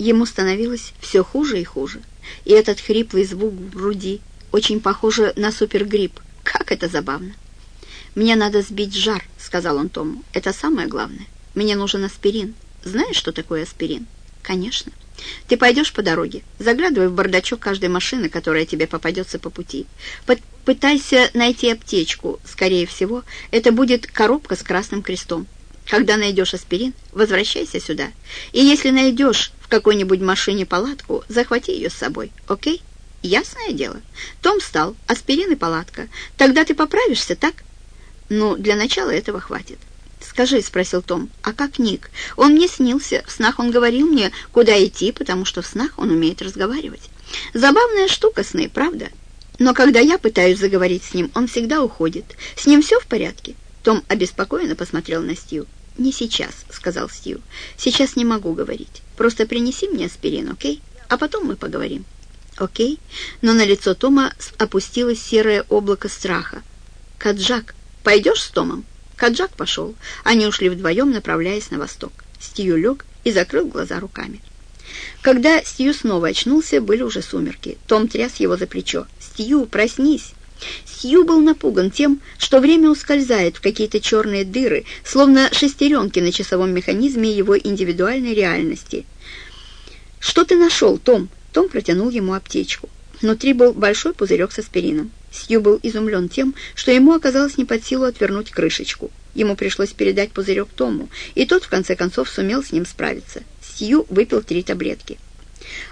Ему становилось все хуже и хуже. И этот хриплый звук в груди очень похоже на супергрипп. Как это забавно. «Мне надо сбить жар», — сказал он Тому. «Это самое главное. Мне нужен аспирин. Знаешь, что такое аспирин?» «Конечно. Ты пойдешь по дороге, заглядывай в бардачок каждой машины, которая тебе попадется по пути. Пытайся найти аптечку. Скорее всего, это будет коробка с красным крестом. Когда найдешь аспирин, возвращайся сюда. И если найдешь в какой-нибудь машине палатку, захвати ее с собой, окей? Ясное дело. Том встал, аспирин и палатка. Тогда ты поправишься, так? Ну, для начала этого хватит. «Скажи», — спросил Том, — «а как Ник? Он мне снился. В снах он говорил мне, куда идти, потому что в снах он умеет разговаривать. Забавная штука сны, правда? Но когда я пытаюсь заговорить с ним, он всегда уходит. С ним все в порядке?» Том обеспокоенно посмотрел на Стью. «Не сейчас», — сказал Стью. «Сейчас не могу говорить. Просто принеси мне аспирин, окей? А потом мы поговорим». «Окей?» Но на лицо Тома опустилось серое облако страха. «Каджак, пойдешь с Томом?» Каджак пошел. Они ушли вдвоем, направляясь на восток. Стью лег и закрыл глаза руками. Когда Стью снова очнулся, были уже сумерки. Том тряс его за плечо. «Стью, проснись!» Стью был напуган тем, что время ускользает в какие-то черные дыры, словно шестеренки на часовом механизме его индивидуальной реальности. «Что ты нашел, Том?» Том протянул ему аптечку. Внутри был большой пузырек с аспирином. Сью был изумлен тем, что ему оказалось не под силу отвернуть крышечку. Ему пришлось передать пузырек Тому, и тот, в конце концов, сумел с ним справиться. Сью выпил три таблетки.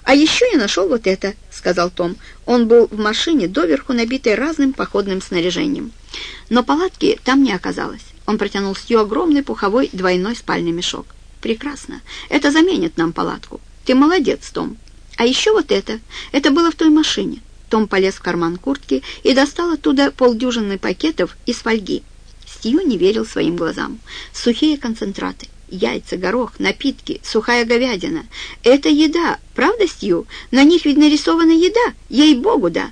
«А еще я нашел вот это», — сказал Том. Он был в машине, доверху набитой разным походным снаряжением. Но палатки там не оказалось. Он протянул Сью огромный пуховой двойной спальный мешок. «Прекрасно. Это заменит нам палатку. Ты молодец, Том. А еще вот это. Это было в той машине. Том полез в карман куртки и достал оттуда полдюжины пакетов из фольги. Стью не верил своим глазам. Сухие концентраты, яйца, горох, напитки, сухая говядина. Это еда, правда, Стью? На них ведь нарисована еда, ей-богу, да.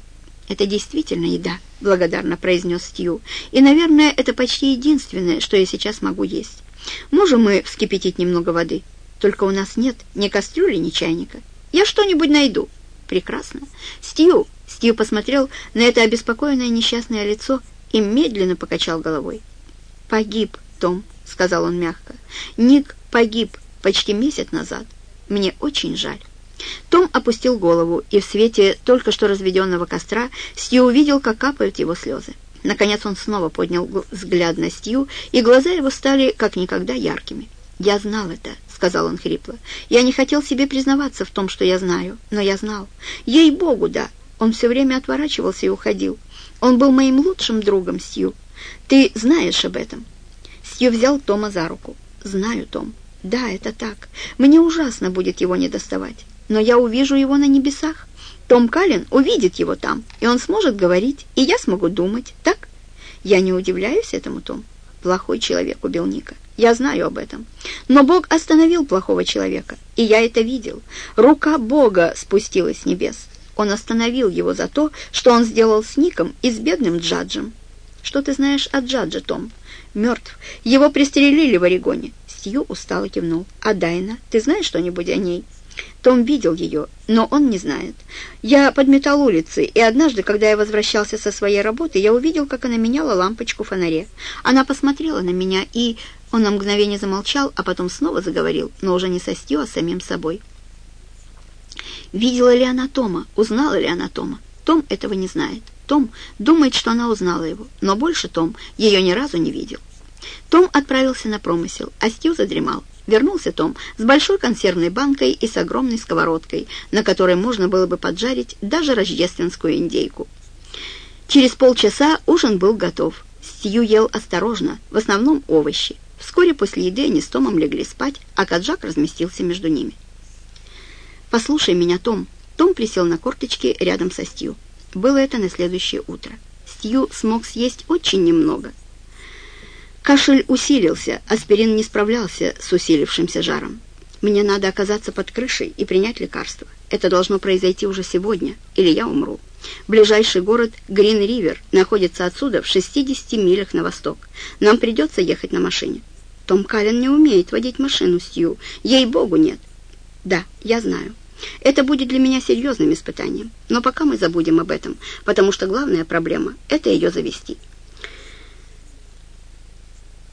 Это действительно еда, благодарно произнес Стью. И, наверное, это почти единственное, что я сейчас могу есть. Можем мы вскипятить немного воды? Только у нас нет ни кастрюли, ни чайника. Я что-нибудь найду. Прекрасно. Стью, Стив посмотрел на это обеспокоенное несчастное лицо и медленно покачал головой. «Погиб, Том», — сказал он мягко. «Ник погиб почти месяц назад. Мне очень жаль». Том опустил голову, и в свете только что разведенного костра Стью увидел, как капают его слезы. Наконец он снова поднял взгляд на Стью, и глаза его стали как никогда яркими. «Я знал это», — сказал он хрипло. «Я не хотел себе признаваться в том, что я знаю, но я знал. Ей-богу, да, он все время отворачивался и уходил. Он был моим лучшим другом, Сью. Ты знаешь об этом?» Сью взял Тома за руку. «Знаю, Том. Да, это так. Мне ужасно будет его не доставать. Но я увижу его на небесах. Том Каллен увидит его там, и он сможет говорить, и я смогу думать, так? Я не удивляюсь этому, Том. Плохой человек убил Ника. Я знаю об этом. Но Бог остановил плохого человека, и я это видел. Рука Бога спустилась с небес. Он остановил его за то, что он сделал с Ником и с бедным Джаджем. «Что ты знаешь о Джадже, Том?» «Мертв. Его пристрелили в Орегоне». Сью устало кивнул. «А Дайна? Ты знаешь что-нибудь о ней?» Том видел ее, но он не знает. Я подметал улицы, и однажды, когда я возвращался со своей работы, я увидел, как она меняла лампочку в фонаре. Она посмотрела на меня, и... Он на мгновение замолчал, а потом снова заговорил, но уже не со Стью, а самим собой. Видела ли она Тома? Узнала ли она Тома? Том этого не знает. Том думает, что она узнала его, но больше Том ее ни разу не видел. Том отправился на промысел, а Стью задремал. Вернулся Том с большой консервной банкой и с огромной сковородкой, на которой можно было бы поджарить даже рождественскую индейку. Через полчаса ужин был готов. Стью ел осторожно, в основном овощи. Вскоре после еды они с Томом легли спать, а Каджак разместился между ними. «Послушай меня, Том». Том присел на корточки рядом со Стью. Было это на следующее утро. Стью смог съесть очень немного. Кашель усилился, аспирин не справлялся с усилившимся жаром. Мне надо оказаться под крышей и принять лекарство. Это должно произойти уже сегодня, или я умру. Ближайший город Грин-Ривер находится отсюда в 60 милях на восток. Нам придется ехать на машине. Том Каллен не умеет водить машину, Стью. Ей-богу, нет. «Да, я знаю. Это будет для меня серьезным испытанием. Но пока мы забудем об этом, потому что главная проблема — это ее завести».